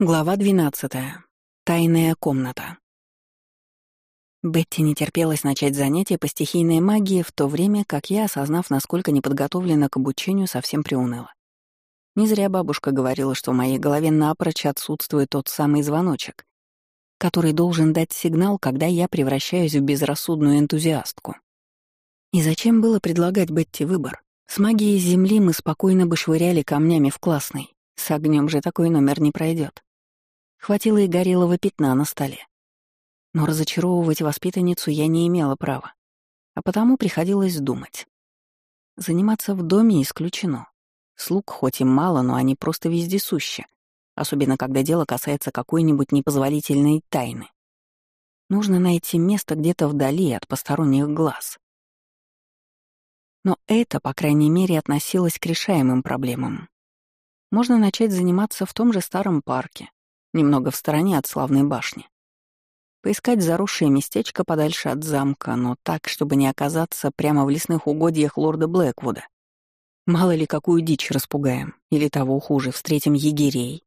Глава 12. Тайная комната. Бетти не терпелось начать занятия по стихийной магии в то время, как я, осознав, насколько не подготовлена к обучению, совсем приуныла. Не зря бабушка говорила, что в моей голове напрочь отсутствует тот самый звоночек, который должен дать сигнал, когда я превращаюсь в безрассудную энтузиастку. И зачем было предлагать Бетти выбор? С магией Земли мы спокойно бы швыряли камнями в классный. С огнем же такой номер не пройдет. Хватило и горелого пятна на столе. Но разочаровывать воспитанницу я не имела права, а потому приходилось думать. Заниматься в доме исключено. Слуг хоть и мало, но они просто вездесущи, особенно когда дело касается какой-нибудь непозволительной тайны. Нужно найти место где-то вдали от посторонних глаз. Но это, по крайней мере, относилось к решаемым проблемам. Можно начать заниматься в том же старом парке, немного в стороне от славной башни. Поискать заросшее местечко подальше от замка, но так, чтобы не оказаться прямо в лесных угодьях лорда Блэквуда. Мало ли какую дичь распугаем, или того хуже, встретим егерей.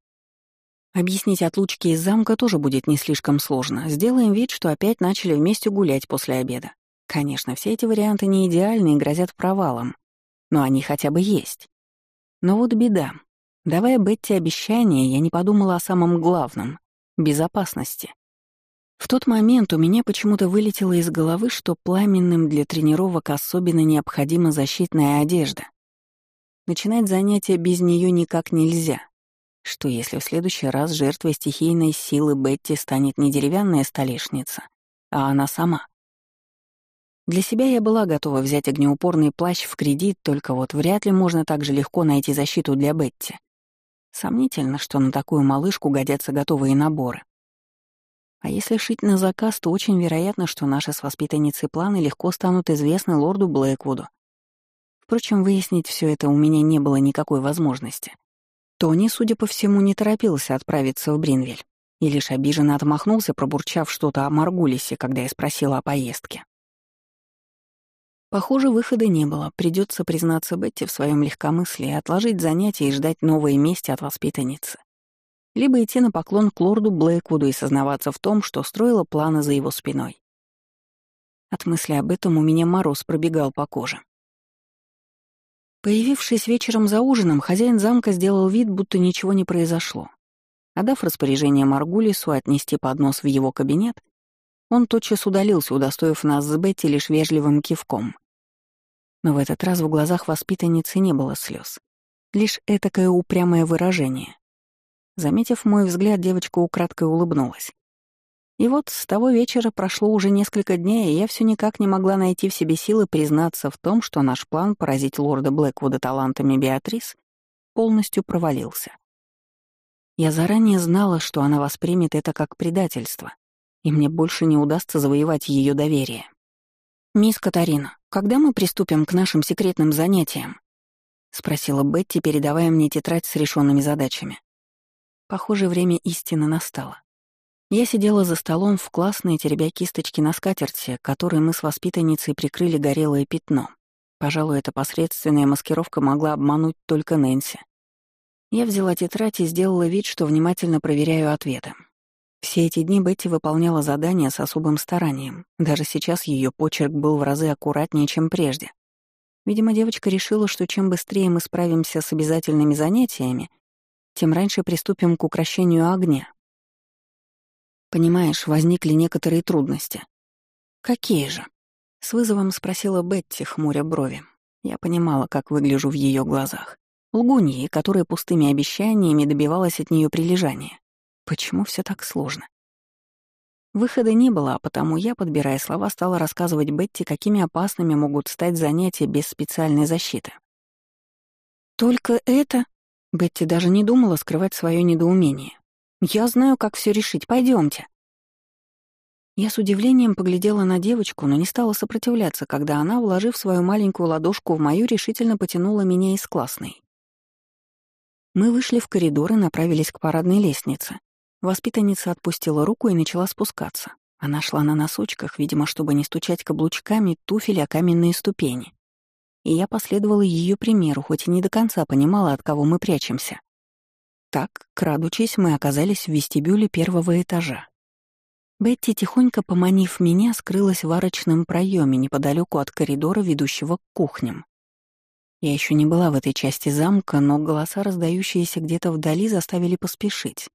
Объяснить отлучки из замка тоже будет не слишком сложно. Сделаем вид, что опять начали вместе гулять после обеда. Конечно, все эти варианты не идеальны и грозят провалом, но они хотя бы есть. Но вот беда. Давая Бетти обещание, я не подумала о самом главном — безопасности. В тот момент у меня почему-то вылетело из головы, что пламенным для тренировок особенно необходима защитная одежда. Начинать занятия без нее никак нельзя. Что если в следующий раз жертвой стихийной силы Бетти станет не деревянная столешница, а она сама? Для себя я была готова взять огнеупорный плащ в кредит, только вот вряд ли можно так же легко найти защиту для Бетти. Сомнительно, что на такую малышку годятся готовые наборы. А если шить на заказ, то очень вероятно, что наши с воспитанницей планы легко станут известны лорду Блэквуду. Впрочем, выяснить все это у меня не было никакой возможности. Тони, судя по всему, не торопился отправиться в Бринвель и лишь обиженно отмахнулся, пробурчав что-то о Маргулисе, когда я спросила о поездке. Похоже, выхода не было. Придется признаться Бетти в своем легкомыслии, отложить занятия и ждать новой мести от воспитанницы. Либо идти на поклон к лорду Блэквуду и сознаваться в том, что строила планы за его спиной. От мысли об этом у меня мороз пробегал по коже. Появившись вечером за ужином, хозяин замка сделал вид, будто ничего не произошло. Отдав распоряжение Маргулису отнести поднос в его кабинет, он тотчас удалился, удостоив нас с Бетти лишь вежливым кивком. Но в этот раз в глазах воспитанницы не было слез. Лишь этакое упрямое выражение. Заметив мой взгляд, девочка украдкой улыбнулась. И вот с того вечера прошло уже несколько дней, и я все никак не могла найти в себе силы признаться в том, что наш план поразить лорда Блэквуда талантами Беатрис полностью провалился. Я заранее знала, что она воспримет это как предательство, и мне больше не удастся завоевать ее доверие. «Мисс Катарина, когда мы приступим к нашим секретным занятиям?» — спросила Бетти, передавая мне тетрадь с решенными задачами. Похоже, время истины настало. Я сидела за столом в классной, теребя кисточки на скатерти, которой мы с воспитанницей прикрыли горелое пятно. Пожалуй, эта посредственная маскировка могла обмануть только Нэнси. Я взяла тетрадь и сделала вид, что внимательно проверяю ответы. Все эти дни Бетти выполняла задания с особым старанием. Даже сейчас ее почерк был в разы аккуратнее, чем прежде. Видимо, девочка решила, что чем быстрее мы справимся с обязательными занятиями, тем раньше приступим к украшению огня. Понимаешь, возникли некоторые трудности. Какие же? С вызовом спросила Бетти, хмуря брови. Я понимала, как выгляжу в ее глазах. Лгуньи, которая пустыми обещаниями добивалась от нее прилежания. Почему все так сложно? Выхода не было, а потому я, подбирая слова, стала рассказывать Бетти, какими опасными могут стать занятия без специальной защиты. «Только это?» Бетти даже не думала скрывать свое недоумение. «Я знаю, как все решить. Пойдемте. Я с удивлением поглядела на девочку, но не стала сопротивляться, когда она, вложив свою маленькую ладошку в мою, решительно потянула меня из классной. Мы вышли в коридор и направились к парадной лестнице. Воспитанница отпустила руку и начала спускаться. Она шла на носочках, видимо, чтобы не стучать каблучками туфель о каменные ступени. И я последовала ее примеру, хоть и не до конца понимала, от кого мы прячемся. Так, крадучись, мы оказались в вестибюле первого этажа. Бетти, тихонько поманив меня, скрылась в арочном проеме неподалеку от коридора, ведущего к кухням. Я еще не была в этой части замка, но голоса, раздающиеся где-то вдали, заставили поспешить.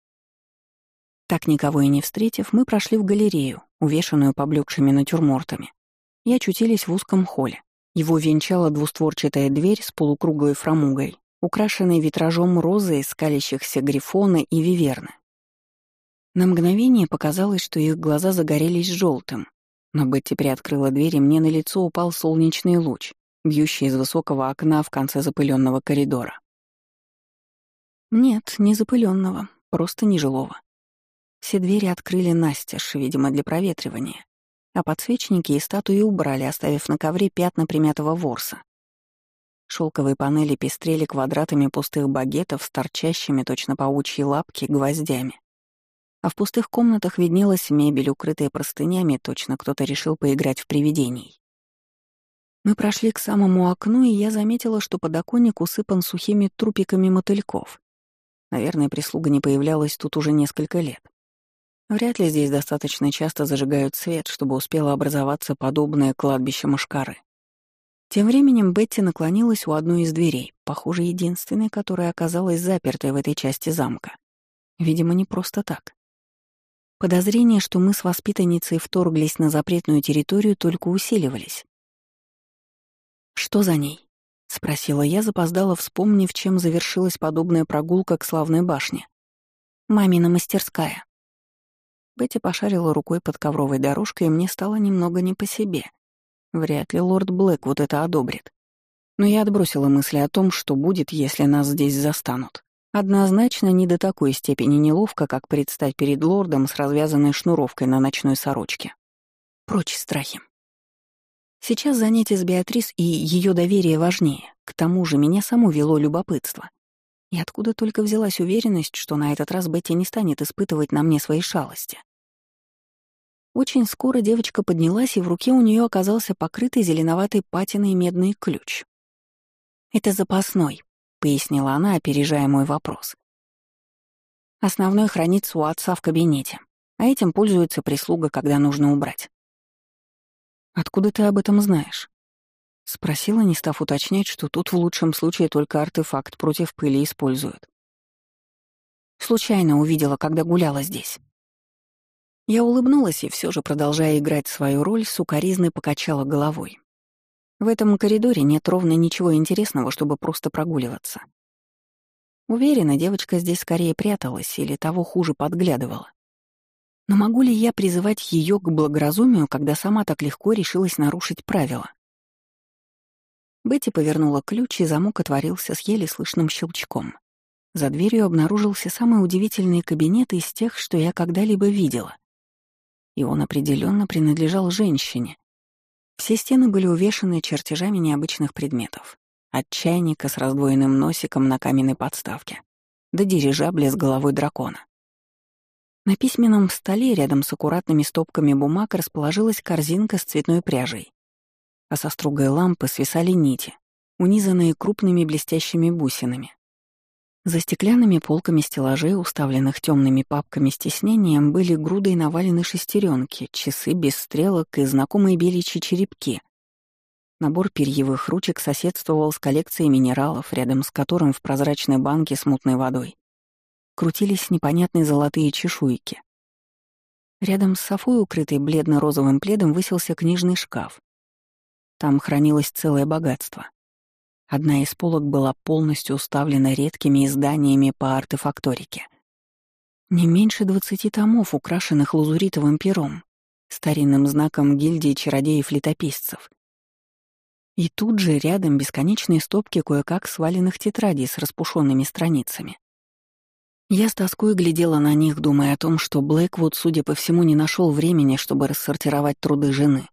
Так никого и не встретив, мы прошли в галерею, увешанную поблекшими натюрмортами, и очутились в узком холле. Его венчала двустворчатая дверь с полукруглой фрамугой, украшенной витражом розы из скалящихся грифона и виверны. На мгновение показалось, что их глаза загорелись желтым, но Бетти приоткрыла дверь, и мне на лицо упал солнечный луч, бьющий из высокого окна в конце запыленного коридора. Нет, не запыленного, просто нежилого. Все двери открыли настежь, видимо, для проветривания, а подсвечники и статуи убрали, оставив на ковре пятна примятого ворса. Шелковые панели пестрели квадратами пустых багетов с торчащими точно паучьи лапки гвоздями. А в пустых комнатах виднелась мебель, укрытая простынями, точно кто-то решил поиграть в привидений. Мы прошли к самому окну, и я заметила, что подоконник усыпан сухими трупиками мотыльков. Наверное, прислуга не появлялась тут уже несколько лет. Вряд ли здесь достаточно часто зажигают свет, чтобы успело образоваться подобное кладбище мушкары. Тем временем Бетти наклонилась у одной из дверей, похоже, единственной, которая оказалась запертой в этой части замка. Видимо, не просто так. Подозрения, что мы с воспитанницей вторглись на запретную территорию, только усиливались. «Что за ней?» — спросила я, запоздала, вспомнив, чем завершилась подобная прогулка к славной башне. «Мамина мастерская», Бетти пошарила рукой под ковровой дорожкой, и мне стало немного не по себе. Вряд ли лорд Блэк вот это одобрит. Но я отбросила мысли о том, что будет, если нас здесь застанут. Однозначно не до такой степени неловко, как предстать перед лордом с развязанной шнуровкой на ночной сорочке. Прочь страхи. Сейчас занятие с Беатрис и ее доверие важнее. К тому же меня само вело любопытство. И откуда только взялась уверенность, что на этот раз Бетти не станет испытывать на мне свои шалости. Очень скоро девочка поднялась, и в руке у нее оказался покрытый зеленоватой патиной медный ключ. «Это запасной», — пояснила она, опережая мой вопрос. «Основной хранится у отца в кабинете, а этим пользуется прислуга, когда нужно убрать». «Откуда ты об этом знаешь?» Спросила, не став уточнять, что тут в лучшем случае только артефакт против пыли используют. Случайно увидела, когда гуляла здесь. Я улыбнулась и все же, продолжая играть свою роль, сукоризной покачала головой. В этом коридоре нет ровно ничего интересного, чтобы просто прогуливаться. Уверена, девочка здесь скорее пряталась или того хуже подглядывала. Но могу ли я призывать ее к благоразумию, когда сама так легко решилась нарушить правила? Бетти повернула ключ, и замок отворился с еле слышным щелчком. За дверью обнаружился самый удивительный кабинет из тех, что я когда-либо видела. И он определенно принадлежал женщине. Все стены были увешаны чертежами необычных предметов. От чайника с раздвоенным носиком на каменной подставке до дирижабля с головой дракона. На письменном столе рядом с аккуратными стопками бумаг расположилась корзинка с цветной пряжей а со строгой лампы свисали нити, унизанные крупными блестящими бусинами. За стеклянными полками стеллажей, уставленных темными папками с тиснением, были грудой навалены шестеренки, часы без стрелок и знакомые беличьи черепки. Набор перьевых ручек соседствовал с коллекцией минералов, рядом с которым в прозрачной банке с мутной водой крутились непонятные золотые чешуйки. Рядом с софой, укрытой бледно-розовым пледом, высился книжный шкаф, там хранилось целое богатство. Одна из полок была полностью уставлена редкими изданиями по артефакторике. Не меньше двадцати томов, украшенных лазуритовым пером, старинным знаком гильдии чародеев-летописцев. И тут же рядом бесконечные стопки кое-как сваленных тетрадей с распушенными страницами. Я с тоской глядела на них, думая о том, что Блэквуд, судя по всему, не нашел времени, чтобы рассортировать труды жены.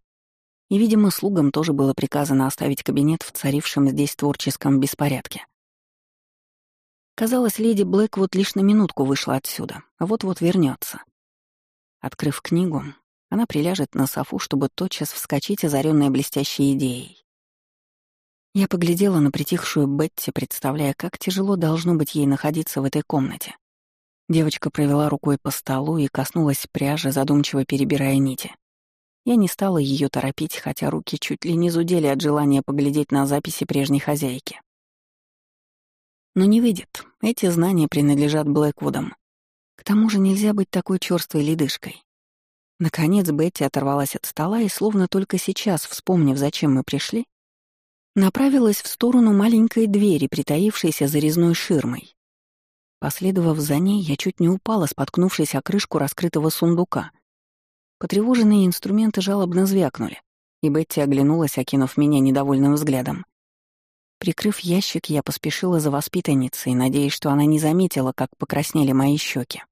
И, видимо, слугам тоже было приказано оставить кабинет в царившем здесь творческом беспорядке. Казалось, леди Блэквуд лишь на минутку вышла отсюда, а вот-вот вернется. Открыв книгу, она приляжет на софу, чтобы тотчас вскочить, озаренная блестящей идеей. Я поглядела на притихшую Бетти, представляя, как тяжело должно быть ей находиться в этой комнате. Девочка провела рукой по столу и коснулась пряжи, задумчиво перебирая нити. Я не стала ее торопить, хотя руки чуть ли не зудели от желания поглядеть на записи прежней хозяйки. Но не выйдет. Эти знания принадлежат Блэквудам. К тому же нельзя быть такой чёрствой ледышкой. Наконец Бетти оторвалась от стола и, словно только сейчас, вспомнив, зачем мы пришли, направилась в сторону маленькой двери, притаившейся за резной ширмой. Последовав за ней, я чуть не упала, споткнувшись о крышку раскрытого сундука. Потревоженные инструменты жалобно звякнули, и Бетти оглянулась, окинув меня недовольным взглядом. Прикрыв ящик, я поспешила за воспитанницей, надеясь, что она не заметила, как покраснели мои щеки.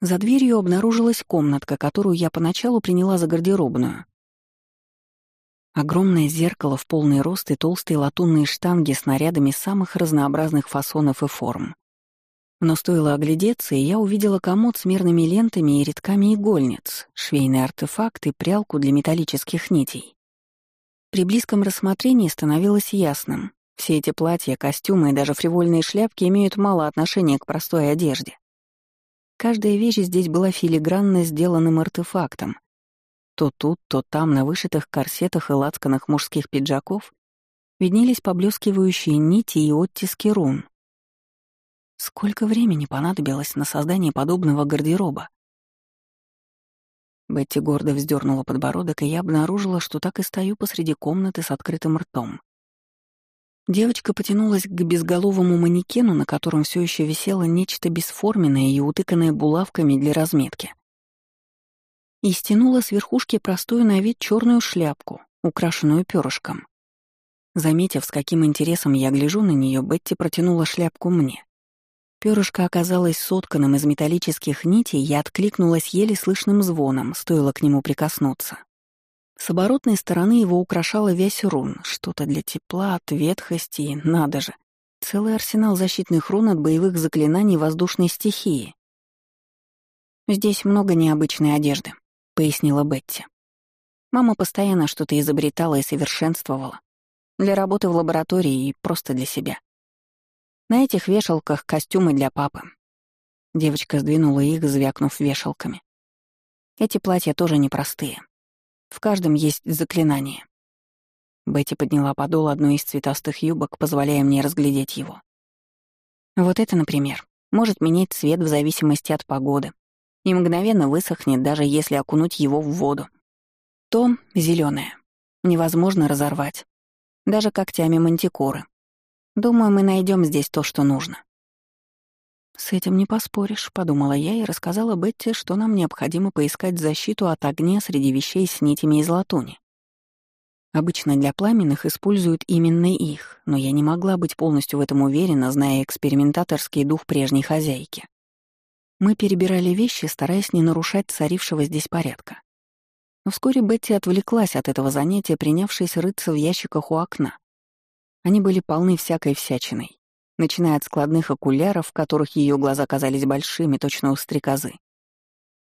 За дверью обнаружилась комнатка, которую я поначалу приняла за гардеробную. Огромное зеркало в полный рост и толстые латунные штанги с нарядами самых разнообразных фасонов и форм. Но стоило оглядеться, и я увидела комод с мерными лентами и рядками игольниц, швейный артефакт и прялку для металлических нитей. При близком рассмотрении становилось ясным, все эти платья, костюмы и даже фривольные шляпки имеют мало отношения к простой одежде. Каждая вещь здесь была филигранно сделанным артефактом. То тут, то там, на вышитых корсетах и лацканах мужских пиджаков, виднелись поблескивающие нити и оттиски рун. Сколько времени понадобилось на создание подобного гардероба? Бетти гордо вздернула подбородок, и я обнаружила, что так и стою посреди комнаты с открытым ртом. Девочка потянулась к безголовому манекену, на котором все еще висело нечто бесформенное и утыканное булавками для разметки. И стянула с верхушки простую на вид черную шляпку, украшенную перышком. Заметив, с каким интересом я гляжу на нее, Бетти протянула шляпку мне. Пёрышко оказалось сотканным из металлических нитей, я откликнулась еле слышным звоном, стоило к нему прикоснуться. С оборотной стороны его украшала весь рун, что-то для тепла, от ветхости и, надо же, целый арсенал защитных рун от боевых заклинаний воздушной стихии. «Здесь много необычной одежды», — пояснила Бетти. Мама постоянно что-то изобретала и совершенствовала. Для работы в лаборатории и просто для себя. На этих вешалках костюмы для папы. Девочка сдвинула их, звякнув вешалками. Эти платья тоже непростые. В каждом есть заклинание. Бетти подняла подол одной из цветастых юбок, позволяя мне разглядеть его. Вот это, например, может менять цвет в зависимости от погоды и мгновенно высохнет, даже если окунуть его в воду. То зеленое. Невозможно разорвать. Даже когтями мантикоры. Думаю, мы найдем здесь то, что нужно. «С этим не поспоришь», — подумала я и рассказала Бетти, что нам необходимо поискать защиту от огня среди вещей с нитями из латуни. Обычно для пламенных используют именно их, но я не могла быть полностью в этом уверена, зная экспериментаторский дух прежней хозяйки. Мы перебирали вещи, стараясь не нарушать царившего здесь порядка. Но вскоре Бетти отвлеклась от этого занятия, принявшись рыться в ящиках у окна. Они были полны всякой всячиной, начиная от складных окуляров, в которых ее глаза казались большими, точно у стрекозы,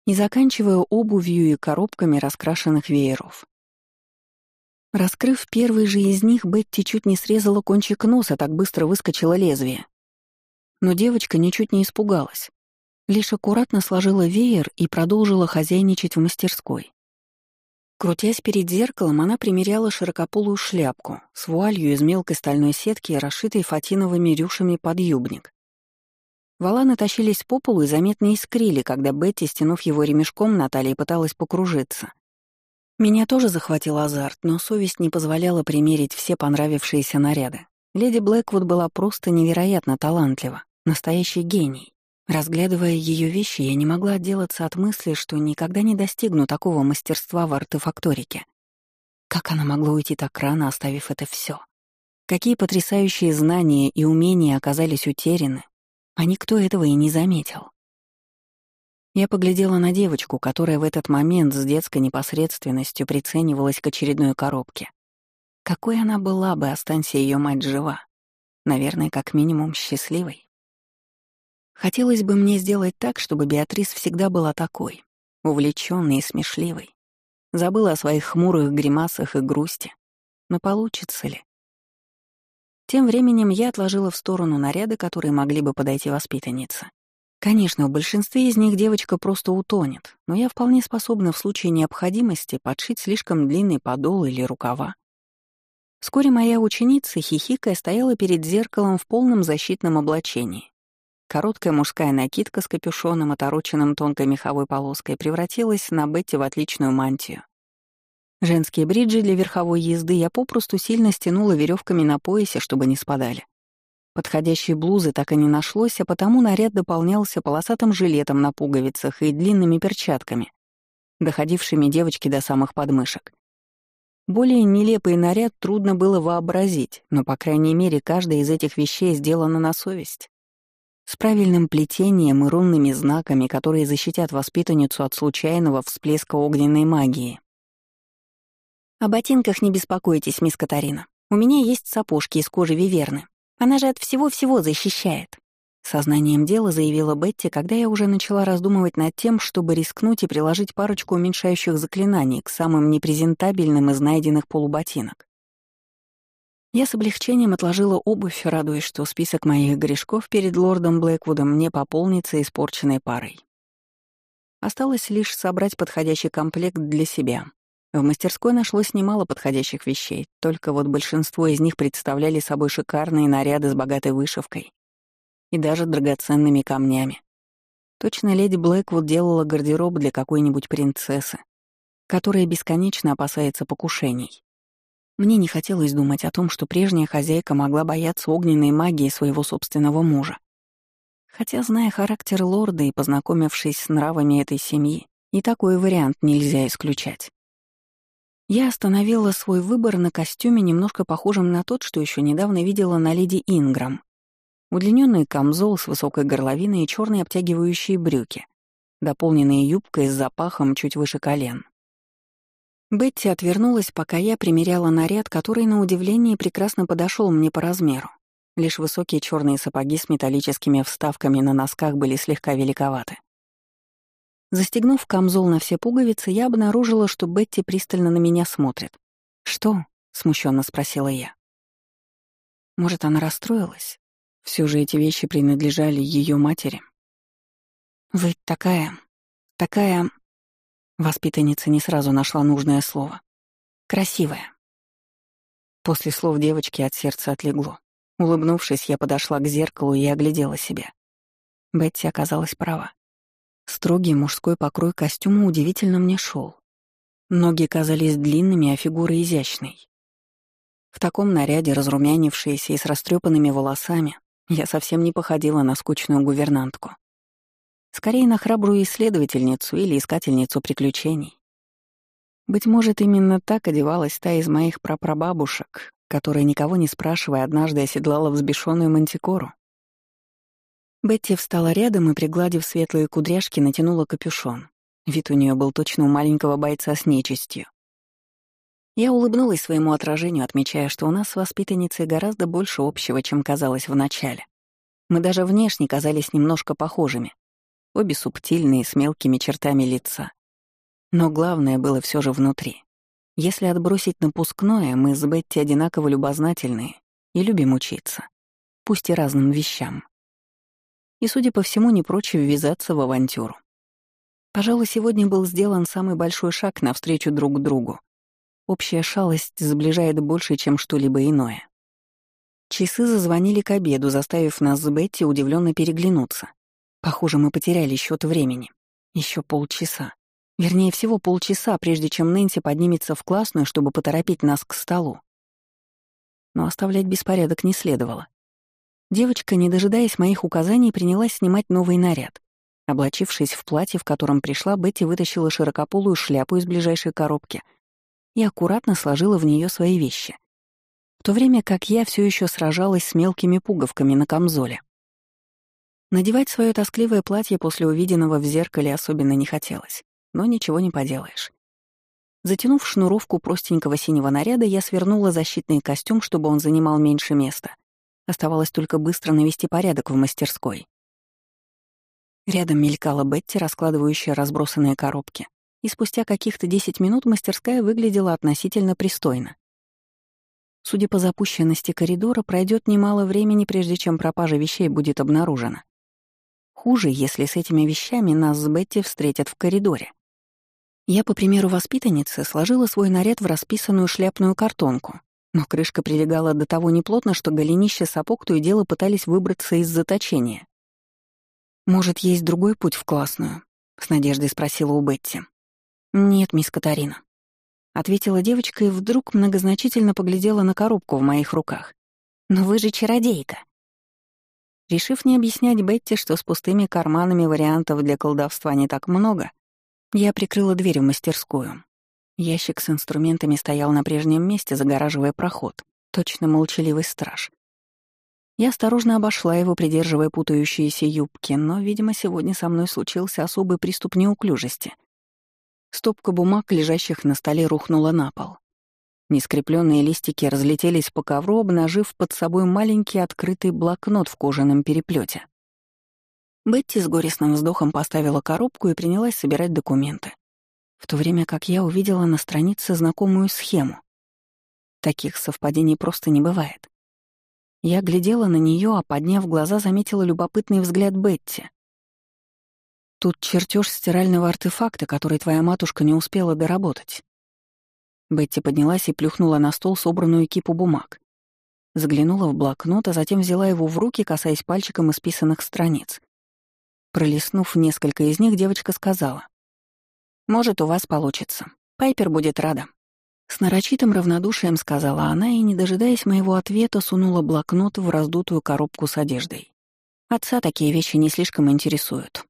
и заканчивая обувью и коробками раскрашенных вееров. Раскрыв первый же из них, Бетти чуть не срезала кончик носа, так быстро выскочило лезвие. Но девочка ничуть не испугалась. Лишь аккуратно сложила веер и продолжила хозяйничать в мастерской. Крутясь перед зеркалом, она примеряла широкополую шляпку с вуалью из мелкой стальной сетки, расшитой фатиновыми рюшами подъюбник. Валаны тащились по полу и заметно искрили, когда Бетти, стянув его ремешком, Наталья пыталась покружиться. Меня тоже захватил азарт, но совесть не позволяла примерить все понравившиеся наряды. Леди Блэквуд была просто невероятно талантлива, настоящий гений. Разглядывая ее вещи, я не могла отделаться от мысли, что никогда не достигну такого мастерства в артефакторике. Как она могла уйти так рано, оставив это все? Какие потрясающие знания и умения оказались утеряны, а никто этого и не заметил. Я поглядела на девочку, которая в этот момент с детской непосредственностью приценивалась к очередной коробке. Какой она была бы, останься ее мать жива. Наверное, как минимум счастливой. Хотелось бы мне сделать так, чтобы Беатрис всегда была такой, увлеченной и смешливой. Забыла о своих хмурых гримасах и грусти. Но получится ли? Тем временем я отложила в сторону наряды, которые могли бы подойти воспитаннице. Конечно, в большинстве из них девочка просто утонет, но я вполне способна в случае необходимости подшить слишком длинный подол или рукава. Вскоре моя ученица, хихикая, стояла перед зеркалом в полном защитном облачении. Короткая мужская накидка с капюшоном, отороченным тонкой меховой полоской, превратилась на Бетти в отличную мантию. Женские бриджи для верховой езды я попросту сильно стянула веревками на поясе, чтобы не спадали. Подходящей блузы так и не нашлось, а потому наряд дополнялся полосатым жилетом на пуговицах и длинными перчатками, доходившими девочки до самых подмышек. Более нелепый наряд трудно было вообразить, но, по крайней мере, каждая из этих вещей сделана на совесть. С правильным плетением и рунными знаками, которые защитят воспитанницу от случайного всплеска огненной магии. «О ботинках не беспокойтесь, мисс Катарина. У меня есть сапожки из кожи виверны. Она же от всего-всего защищает». Сознанием дела заявила Бетти, когда я уже начала раздумывать над тем, чтобы рискнуть и приложить парочку уменьшающих заклинаний к самым непрезентабельным из найденных полуботинок. Я с облегчением отложила обувь, радуясь, что список моих грешков перед лордом Блэквудом не пополнится испорченной парой. Осталось лишь собрать подходящий комплект для себя, в мастерской нашлось немало подходящих вещей, только вот большинство из них представляли собой шикарные наряды с богатой вышивкой и даже драгоценными камнями. Точно леди Блэквуд делала гардероб для какой-нибудь принцессы, которая бесконечно опасается покушений. Мне не хотелось думать о том, что прежняя хозяйка могла бояться огненной магии своего собственного мужа. Хотя, зная характер лорда и познакомившись с нравами этой семьи, и такой вариант нельзя исключать. Я остановила свой выбор на костюме, немножко похожем на тот, что еще недавно видела на леди Инграм. Удлиненный камзол с высокой горловиной и черные обтягивающие брюки, дополненные юбкой с запахом чуть выше колен. Бетти отвернулась, пока я примеряла наряд, который, на удивление, прекрасно подошел мне по размеру. Лишь высокие черные сапоги с металлическими вставками на носках были слегка великоваты. Застегнув камзол на все пуговицы, я обнаружила, что Бетти пристально на меня смотрит. «Что?» — смущенно спросила я. Может, она расстроилась? Все же эти вещи принадлежали ее матери. «Вы такая... такая...» Воспитанница не сразу нашла нужное слово. «Красивая». После слов девочки от сердца отлегло. Улыбнувшись, я подошла к зеркалу и оглядела себя. Бетти оказалась права. Строгий мужской покрой костюма удивительно мне шел. Ноги казались длинными, а фигура изящной. В таком наряде, разрумянившаяся и с растрепанными волосами, я совсем не походила на скучную гувернантку. Скорее на храбрую исследовательницу или искательницу приключений. Быть может, именно так одевалась та из моих прапрабабушек, которая, никого не спрашивая, однажды оседлала взбешенную мантикору. Бетти встала рядом и, пригладив светлые кудряшки, натянула капюшон. Вид у нее был точно у маленького бойца с нечистью. Я улыбнулась своему отражению, отмечая, что у нас с воспитанницей гораздо больше общего, чем казалось вначале. Мы даже внешне казались немножко похожими. Обе субтильные, с мелкими чертами лица. Но главное было все же внутри. Если отбросить напускное, мы с Бетти одинаково любознательные и любим учиться. Пусть и разным вещам и, судя по всему, не прочь ввязаться в авантюру. Пожалуй, сегодня был сделан самый большой шаг навстречу друг другу. Общая шалость сближает больше, чем что-либо иное. Часы зазвонили к обеду, заставив нас с Бетти удивленно переглянуться. Похоже, мы потеряли счет времени. Еще полчаса. Вернее, всего полчаса, прежде чем Нэнси поднимется в классную, чтобы поторопить нас к столу. Но оставлять беспорядок не следовало. Девочка, не дожидаясь моих указаний, принялась снимать новый наряд. Облачившись в платье, в котором пришла, Бетти вытащила широкополую шляпу из ближайшей коробки и аккуратно сложила в нее свои вещи. В то время как я все еще сражалась с мелкими пуговками на камзоле. Надевать свое тоскливое платье после увиденного в зеркале особенно не хотелось, но ничего не поделаешь. Затянув шнуровку простенького синего наряда, я свернула защитный костюм, чтобы он занимал меньше места, Оставалось только быстро навести порядок в мастерской. Рядом мелькала Бетти, раскладывающая разбросанные коробки, и спустя каких-то 10 минут мастерская выглядела относительно пристойно. Судя по запущенности коридора, пройдет немало времени, прежде чем пропажа вещей будет обнаружена. Хуже, если с этими вещами нас с Бетти встретят в коридоре. Я, по примеру воспитанницы, сложила свой наряд в расписанную шляпную картонку, но крышка прилегала до того неплотно, что голенища сапог то и дело пытались выбраться из заточения. «Может, есть другой путь в классную?» — с надеждой спросила у Бетти. «Нет, мисс Катарина», — ответила девочка и вдруг многозначительно поглядела на коробку в моих руках. «Но вы же чародейка». Решив не объяснять Бетти, что с пустыми карманами вариантов для колдовства не так много, я прикрыла дверь в мастерскую. Ящик с инструментами стоял на прежнем месте, загораживая проход. Точно молчаливый страж. Я осторожно обошла его, придерживая путающиеся юбки, но, видимо, сегодня со мной случился особый приступ неуклюжести. Стопка бумаг, лежащих на столе, рухнула на пол. Нескрепленные листики разлетелись по ковру, обнажив под собой маленький открытый блокнот в кожаном переплете. Бетти с горестным вздохом поставила коробку и принялась собирать документы, в то время как я увидела на странице знакомую схему. Таких совпадений просто не бывает. Я глядела на нее, а подняв глаза, заметила любопытный взгляд Бетти. Тут чертеж стирального артефакта, который твоя матушка не успела доработать. Бетти поднялась и плюхнула на стол собранную кипу бумаг. Заглянула в блокнот, а затем взяла его в руки, касаясь пальчиком исписанных страниц. Пролистнув несколько из них, девочка сказала. «Может, у вас получится. Пайпер будет рада». С нарочитым равнодушием сказала она и, не дожидаясь моего ответа, сунула блокнот в раздутую коробку с одеждой. Отца такие вещи не слишком интересуют.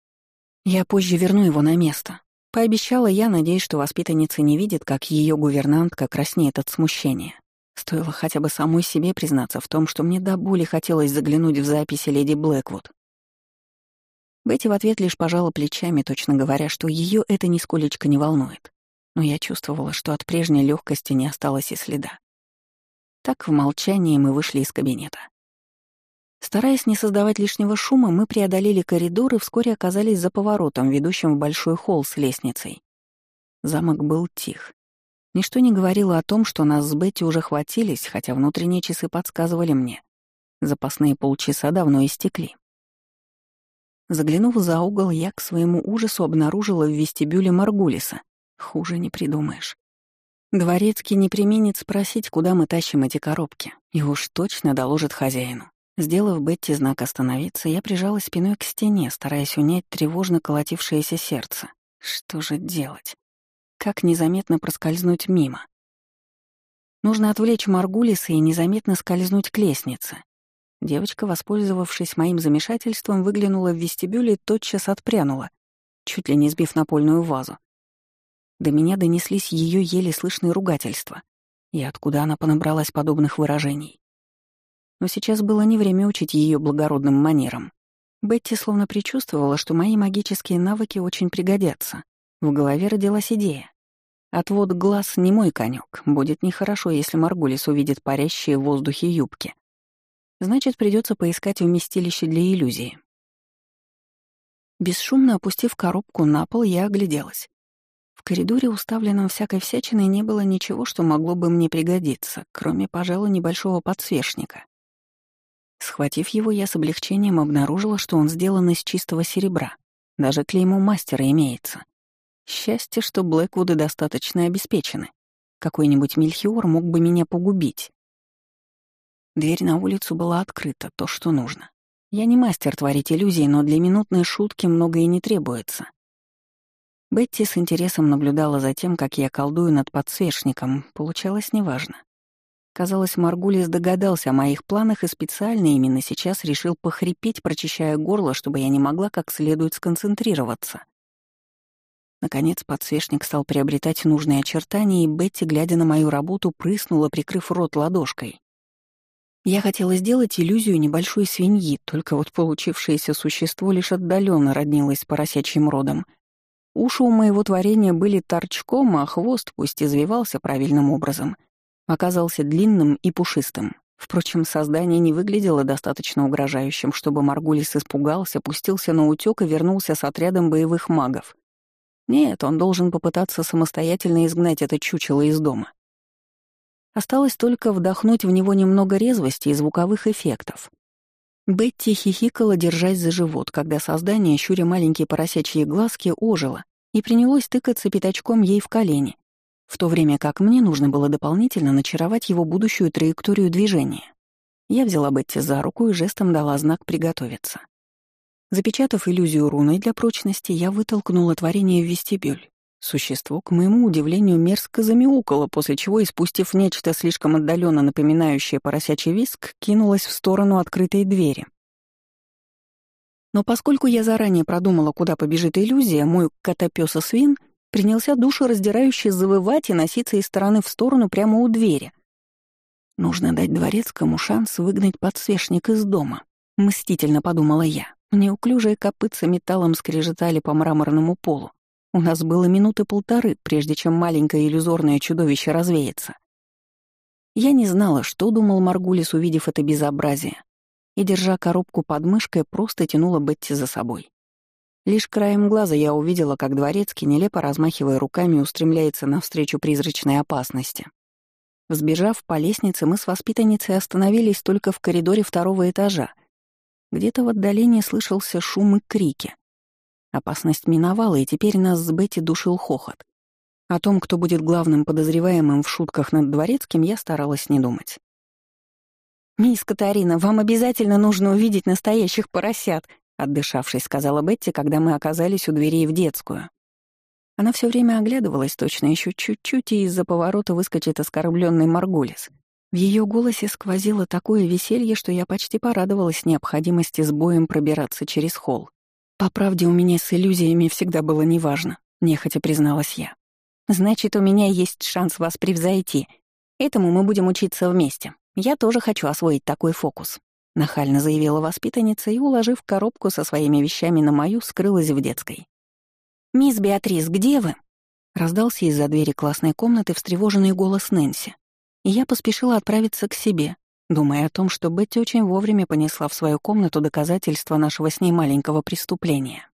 Я позже верну его на место. Пообещала я, надеясь, что воспитанница не видит, как ее гувернантка краснеет от смущения. Стоило хотя бы самой себе признаться в том, что мне до боли хотелось заглянуть в записи леди Блэквуд. Бетти в ответ лишь пожала плечами, точно говоря, что ее это нисколечко не волнует. Но я чувствовала, что от прежней легкости не осталось и следа. Так в молчании мы вышли из кабинета. Стараясь не создавать лишнего шума, мы преодолели коридор и вскоре оказались за поворотом, ведущим в большой холл с лестницей. Замок был тих. Ничто не говорило о том, что нас с Бетти уже хватились, хотя внутренние часы подсказывали мне. Запасные полчаса давно истекли. Заглянув за угол, я к своему ужасу обнаружила в вестибюле Маргулиса. Хуже не придумаешь. Дворецкий не применит спросить, куда мы тащим эти коробки, и уж точно доложит хозяину. Сделав Бетти знак «Остановиться», я прижалась спиной к стене, стараясь унять тревожно колотившееся сердце. Что же делать? Как незаметно проскользнуть мимо? Нужно отвлечь Маргулиса и незаметно скользнуть к лестнице. Девочка, воспользовавшись моим замешательством, выглянула в вестибюль и тотчас отпрянула, чуть ли не сбив напольную вазу. До меня донеслись ее еле слышные ругательства. И откуда она понабралась подобных выражений? Но сейчас было не время учить ее благородным манерам. Бетти словно предчувствовала, что мои магические навыки очень пригодятся. В голове родилась идея. Отвод глаз не мой конек. Будет нехорошо, если Маргулис увидит парящие в воздухе юбки. Значит, придется поискать вместилище для иллюзии. Бесшумно опустив коробку на пол, я огляделась. В коридоре, уставленном всякой всячиной, не было ничего, что могло бы мне пригодиться, кроме, пожалуй, небольшого подсвечника. Схватив его, я с облегчением обнаружила, что он сделан из чистого серебра. Даже клеймо мастера имеется. Счастье, что Блэквуды достаточно обеспечены. Какой-нибудь Мельхиор мог бы меня погубить. Дверь на улицу была открыта, то, что нужно. Я не мастер творить иллюзии, но для минутной шутки многое не требуется. Бетти с интересом наблюдала за тем, как я колдую над подсвечником. Получалось неважно. Казалось, Маргулис догадался о моих планах и специально именно сейчас решил похрипеть, прочищая горло, чтобы я не могла как следует сконцентрироваться. Наконец подсвечник стал приобретать нужные очертания, и Бетти, глядя на мою работу, прыснула, прикрыв рот ладошкой. Я хотела сделать иллюзию небольшой свиньи, только вот получившееся существо лишь отдаленно роднилось с поросячьим родом. Уши у моего творения были торчком, а хвост, пусть извивался правильным образом, оказался длинным и пушистым. Впрочем, создание не выглядело достаточно угрожающим, чтобы Маргулис испугался, пустился на утёк и вернулся с отрядом боевых магов. Нет, он должен попытаться самостоятельно изгнать это чучело из дома. Осталось только вдохнуть в него немного резвости и звуковых эффектов. Бетти хихикала, держась за живот, когда создание, щуря маленькие поросячьи глазки, ожило и принялось тыкаться пятачком ей в колени, в то время как мне нужно было дополнительно начаровать его будущую траекторию движения. Я взяла Бетти за руку и жестом дала знак приготовиться. Запечатав иллюзию руной для прочности, я вытолкнула творение в вестибюль. Существо, к моему удивлению, мерзко замяукало, после чего, испустив нечто слишком отдаленно напоминающее поросячий виск, кинулось в сторону открытой двери. Но поскольку я заранее продумала, куда побежит иллюзия, мой котопёса свин принялся душераздирающе завывать и носиться из стороны в сторону прямо у двери. Нужно дать дворецкому шанс выгнать подсвечник из дома, мстительно подумала я. Неуклюжие копытца металлом скрежетали по мраморному полу. У нас было минуты полторы, прежде чем маленькое иллюзорное чудовище развеется. Я не знала, что думал Маргулис, увидев это безобразие, и, держа коробку под мышкой, просто тянула Бетти за собой. Лишь краем глаза я увидела, как дворецкий, нелепо размахивая руками, устремляется навстречу призрачной опасности. Взбежав по лестнице, мы с воспитанницей остановились только в коридоре второго этажа, где-то в отдалении слышался шум и крики. Опасность миновала, и теперь нас с Бетти душил хохот. О том, кто будет главным подозреваемым в шутках над Дворецким, я старалась не думать. «Мисс Катарина, вам обязательно нужно увидеть настоящих поросят», отдышавшись, сказала Бетти, когда мы оказались у дверей в детскую. Она все время оглядывалась точно еще чуть-чуть, и из-за поворота выскочит оскорбленный Маргулис. В ее голосе сквозило такое веселье, что я почти порадовалась необходимости с боем пробираться через холл. По правде, у меня с иллюзиями всегда было неважно, нехотя призналась я. Значит, у меня есть шанс вас превзойти. Этому мы будем учиться вместе. Я тоже хочу освоить такой фокус. Нахально заявила воспитанница и, уложив коробку со своими вещами на мою, скрылась в детской. «Мисс Беатрис, где вы?» Раздался из-за двери классной комнаты встревоженный голос Нэнси и я поспешила отправиться к себе, думая о том, что Бетти очень вовремя понесла в свою комнату доказательства нашего с ней маленького преступления.